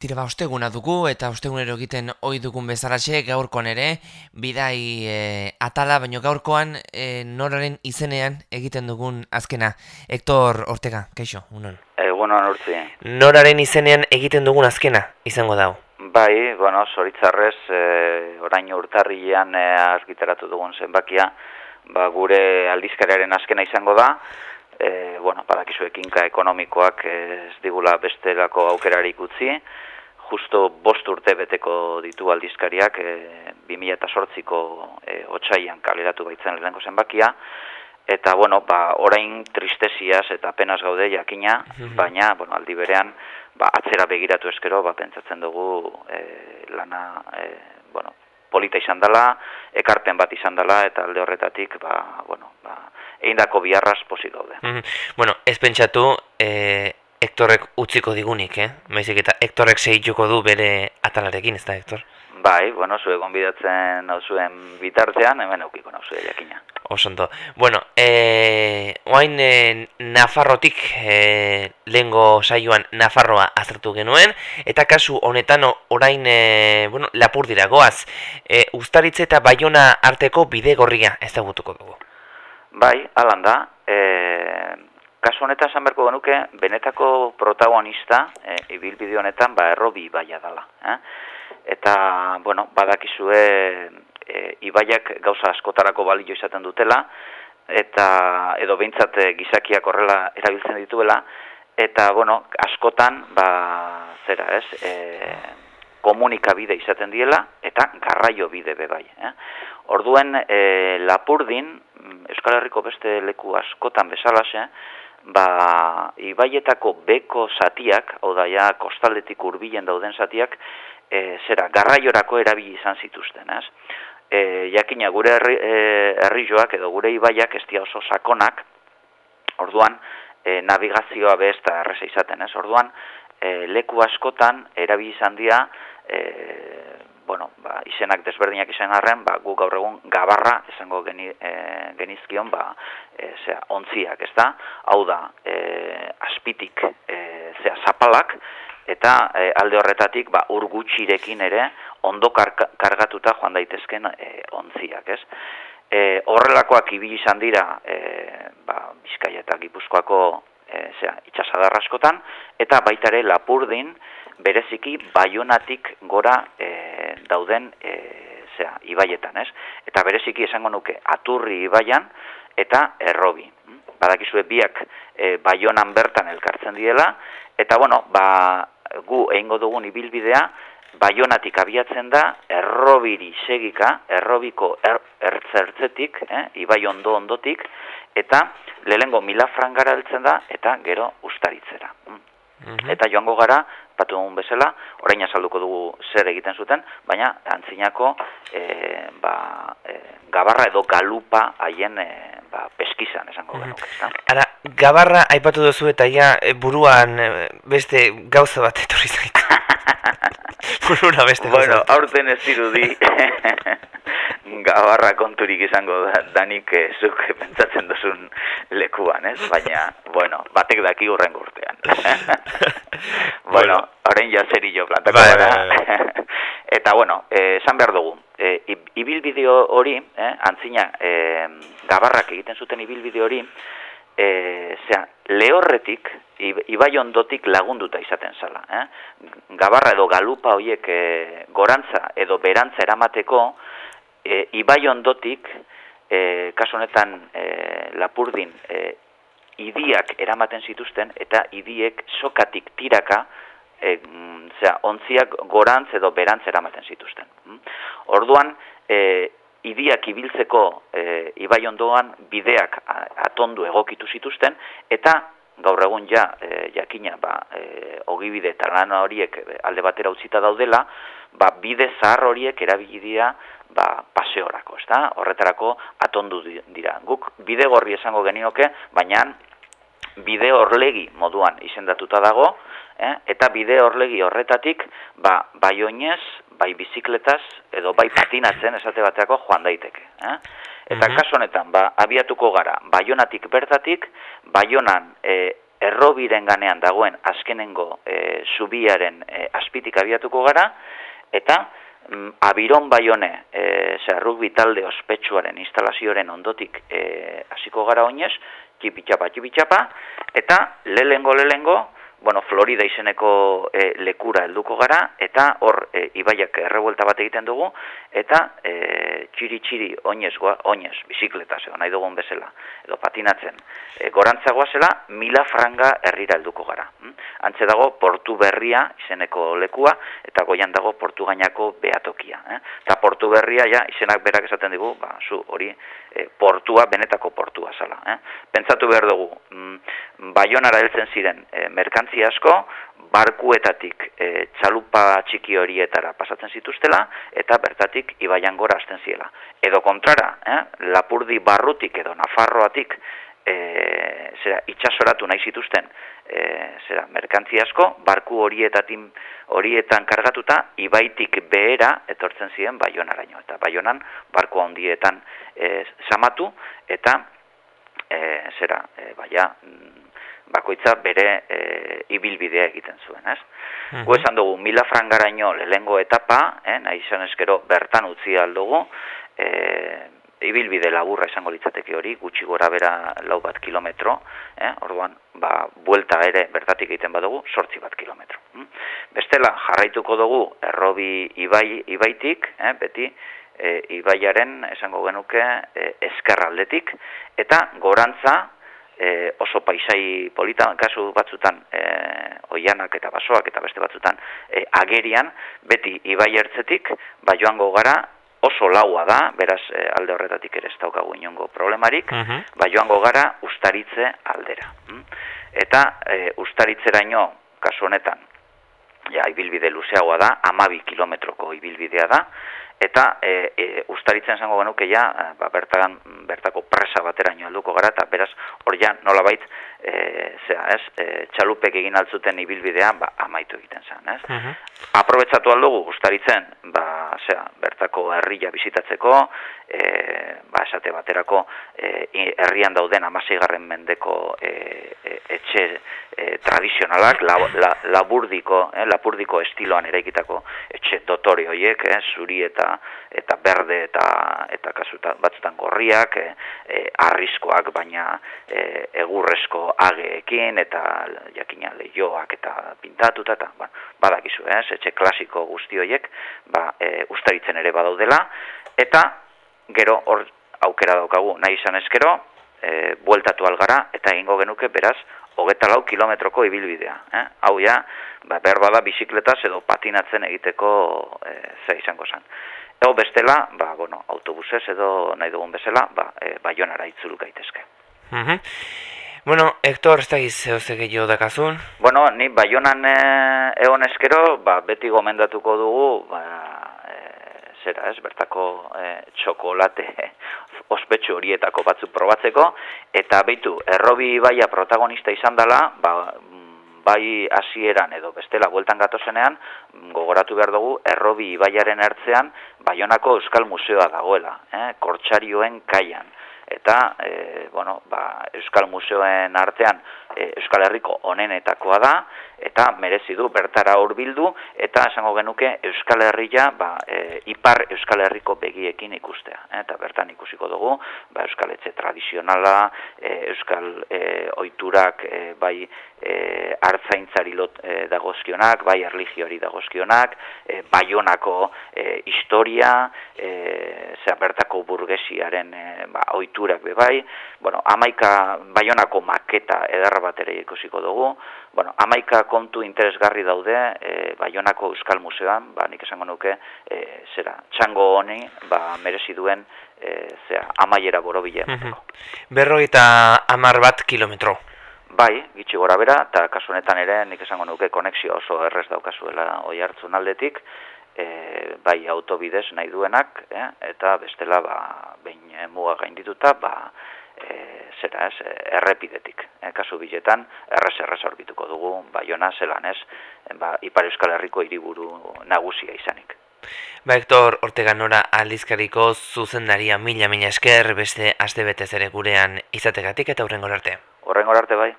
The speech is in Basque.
Tira ba, osteguna dugu eta ostegunero egiten ohi dugun bezalaxe gaurkoan ere, bidai e, atala, baino gaurkoan e, noraren izenean egiten dugun azkena. Hector Ortega, kaixo, unon? Egunon urtzi. Noraren izenean egiten dugun azkena, izango dau? Bai, bueno, zoritzarrez, e, orain urtarrilean e, argitaratu dugun zenbakia, ba, gure aldizkariaren azkena izango da, e, bueno, badakizu ekinka ekonomikoak ez digula bestelako aukerarik utzi, justo bost urte beteko ditu aldizkariak e, 2008ko e, otxaian kaleratu baitzen lehenko zenbakia, eta bueno, ba, orain tristesiaz eta penas gaude jakina, mhm. baina bueno, aldi berean ba, atzera begiratu eskero, ba, pentsatzen dugu e, lana e, bueno, polita izan dela, ekarpen bat izan dela, eta alde horretatik, ba, bueno, ba, egin dako biharraz posi gaude. Mm Bueno, ez pentsatu, e, Hektorrek utziko digunik, eh? Maizik eta Hektorrek segituko du bere atalarekin, ez da, Hektor? Bai, bueno, zue gonbidatzen zuen bitartean, hemen eukiko nauzue jakina. Osondo. Bueno, e, oain e, Nafarrotik e, lehengo saioan Nafarroa azertu genuen, eta kasu honetan orain e, bueno, lapur dira goaz, e, ustaritze eta baiona arteko bide gorria ez da gutuko dugu. Bai, alanda, e, kasu honetan esan berko genuke, benetako protagonista, e, ibilbide honetan, ba, errobi ibaia dela. Eh? Eta, bueno, badakizue, e, ibaiak gauza askotarako balio izaten dutela, eta edo behintzat e, gizakiak horrela erabiltzen dituela, eta, bueno, askotan, ba, zera, ez, e, komunikabide izaten diela, eta garraio bide bebai. Eh? Orduen, e, lapurdin, Euskal Herriko beste leku askotan bezalase, ba, ibaietako beko zatiak, hau da ja, kostaldetik urbilen dauden zatiak, e, zera, garraiorako erabili izan zituzten, ez? E, jakina, gure herri, e, joak edo gure ibaiak ez oso sakonak, orduan, e, navigazioa bez eta erreza izaten, ez? Orduan, e, leku askotan erabili izan dira, e, bueno, ba, izenak desberdinak izan arren, ba, gu gaur egun gabarra esango geni, e, genizkion, ba, e, zera, ontziak, ez da? Hau da, e, aspitik, e, zera, zapalak, eta e, alde horretatik, ba, urgutxirekin ere, ondo kargatuta joan daitezken e, ontziak, ez? E, horrelakoak ibili izan dira, e, ba, Bizkaia eta Gipuzkoako e, zera, itxasadar askotan, eta baitare lapurdin, bereziki baionatik gora e, dauden e, zera, ibaietan, ez? Eta bereziki esango nuke aturri ibaian eta errobi. Badakizue biak e, baionan bertan elkartzen diela, eta bueno, ba, gu egingo dugun ibilbidea, baionatik abiatzen da, errobiri segika, errobiko er, ertzertzetik, eh, ibai ondo ondotik, eta lehengo mila frangara heltzen da, eta gero ustaritzera. Mhm. Eta joango gara, patu dugun bezala, orain azalduko dugu zer egiten zuten, baina antzinako e, ba, e, gabarra edo galupa haien e, ba, peskizan esango mm -hmm. Ara, gabarra aipatu duzu eta ja e, buruan beste gauza bat etorri zaitu. Burura beste Bueno, aurten ez dirudi gabarra konturik izango da, danik e, zuk pentsatzen duzun lekuan, ez? Baina, bueno, batek daki urren urtean. bueno, horrein ja jo plantako bai, bai, bai. Eta, bueno, eh, esan behar dugu, e, ibilbideo hori, eh, antzina, eh, gabarrak egiten zuten ibilbideo hori, e, zera, lehorretik, ibai ondotik lagunduta izaten zala. Eh? Gabarra edo galupa horiek e, gorantza edo berantza eramateko, e, ibai ondotik, e, kasu honetan e, lapurdin, e, idiak eramaten zituzten, eta idiek sokatik tiraka, e, zera, ontziak gorantz edo berantz eramaten zituzten. Orduan, e, idiak ibiltzeko e, ibai ondoan bideak atondu egokitu zituzten, eta gaur egun ja, e, jakina, ba, e, ogibide eta lan horiek alde batera utzita daudela, ba, bide zahar horiek erabili dira ba, paseorako, ezta? horretarako atondu dira. Guk bide gorri esango genioke, baina bide horlegi moduan izendatuta dago, eh? eta bide horlegi horretatik, ba, bai oinez, bai bizikletaz, edo bai patinatzen esate bateako joan daiteke. Eh? Eta mm kasu honetan, ba, abiatuko gara, baionatik bertatik, baionan e, errobiren ganean dagoen azkenengo e, zubiaren e, azpitik abiatuko gara, eta abiron baione, e, zerruk bitalde ospetsuaren instalazioaren ondotik e, hasiko gara oinez, txipitxapa, txipitxapa, eta lelengo, lelengo, bueno, Florida izeneko e, lekura helduko gara, eta hor e, ibaiak errebuelta bat egiten dugu, eta e, txiri txiri oinez, oinez, bizikleta zego, nahi dugun bezala, edo patinatzen, e, gorantzagoa zela, mila franga herrira helduko gara. Hm? Antze dago, portu berria izeneko lekua, eta goian dago portu gainako behatokia. Eh? Eta portu berria, ja, izenak berak esaten digu, ba, zu, hori, e, portua, benetako portua zala. Eh? Pentsatu behar dugu, mm, baionara heltzen ziren e, merkantzi asko, barkuetatik e, txalupa txiki horietara pasatzen zituztela, eta bertatik ibaian gora hasten ziela. Edo kontrara, eh? lapurdi barrutik edo nafarroatik e, zera, itxasoratu nahi zituzten e, zera, merkantzi asko, barku horietatin horietan kargatuta, ibaitik behera etortzen ziren baionaraino. Eta baionan barku handietan e, samatu, eta e, zera, e, baia, mm, bakoitza bere e, ibilbidea egiten zuen, ez? Mm -hmm. esan dugu, mila frangaraino lehengo etapa, eh, nahi izan eskero bertan utzi aldugu, e, ibilbide laburra esango litzateke hori, gutxi gora bera lau bat kilometro, eh, orduan, ba, buelta ere bertatik egiten badugu, sortzi bat kilometro. Hm? Bestela, jarraituko dugu, errobi ibai, ibaitik, eh, beti, e, ibaiaren, esango genuke, e, eskerraldetik, eta gorantza, e, oso paisai polita, kasu batzutan e, oianak eta basoak eta beste batzutan e, agerian, beti ibai ertzetik, ba joango gara, oso laua da, beraz e, alde horretatik ere ez daukagu inongo problemarik, uh ba joango gara ustaritze aldera. Hm? Eta e, ustaritzeraino, kasu honetan, ja, ibilbide luzeagoa da, amabi kilometroko ibilbidea da, eta e, e, ustaritzen zango genuke ja, e, ba, bertagan, bertako presa bateraino alduko gara, eta beraz, hor ja, nola bait, e, zera, ez, e, txalupek egin altzuten ibilbidea, ba, amaitu egiten zen, ez? Uh -huh. Aprobetsatu aldugu, ustaritzen, ba, zera, bertako herria bizitatzeko, e, ba, esate baterako, e, herrian dauden amaseigarren mendeko e, e, etxe e, tradizionalak, la, la, laburdiko, eh, lapurdiko estiloan eraikitako etxe dotori horiek, eh, zuri eta eta berde eta eta kasuta batzutan gorriak, eh, eh, arriskoak baina eh, egurrezko ageekin eta jakina leioak eta pintatuta eta ba, badakizu, eh, etxe klasiko guzti horiek, ba, ustaritzen ere badaudela eta gero hor aukera daukagu nahi izan ezkero, e, bueltatu algara eta egingo genuke beraz hogeta lau kilometroko ibilbidea. Eh? Hau ja, ba, behar bada bizikletaz edo patinatzen egiteko e, ze izango zen. Ego bestela, ba, bueno, autobusez edo nahi dugun bezala, ba, e, baionara itzuluk gaitezke. Mm Bueno, Hector, ez da gizeo gehiago dakazun? Bueno, ni baionan e, egon eskero, ba, beti gomendatuko dugu, ba, zera, ez, bertako e, txokolate ospetsu horietako batzuk probatzeko, eta beitu, errobi baia protagonista izan dela, ba, bai hasieran edo bestela bueltan gatozenean, gogoratu behar dugu, errobi baiaren ertzean, Baionako Euskal Museoa dagoela, eh? kortxarioen kaian eta e, bueno, ba, Euskal Museoen artean e, Euskal Herriko onenetakoa da eta merezi du bertara hurbildu eta esango genuke Euskal Herria ba, e, ipar Euskal Herriko begiekin ikustea e, eta bertan ikusiko dugu ba, Euskal Etxe tradizionala e, Euskal e, oiturak e, bai e, hartzaintzari lot e, dagozkionak bai erligiori dagozkionak e, baionako e, historia e, zera bertako burgesiaren e, ba, oiturak bebai, bueno, amaika baionako maketa edarra bat ere ikusiko dugu, bueno, amaika kontu interesgarri daude e, baionako Euskal Museoan, ba, nik esango nuke, e, zera, txango honi, ba, merezi duen, e, zera, amaiera borobile. Mm -hmm. Berroita amar bat kilometro. Bai, gitxi gora bera, eta kasu honetan ere, nik esango nuke, konexio oso errez daukazuela oi hartzun aldetik, e, bai autobidez nahi duenak, eh, eta bestela ba, behin e, muga gaindituta, ba, e, zera ez, errepidetik. E, kasu biletan, errez errez orbituko dugu, bai ona, zelan ez, ba, Ipar Euskal Herriko hiriburu nagusia izanik. Ba, Hector Ortega Nora aldizkariko zuzendaria mila mila esker beste aste betez ere gurean izategatik eta hurrengor arte. Horrengor arte bai.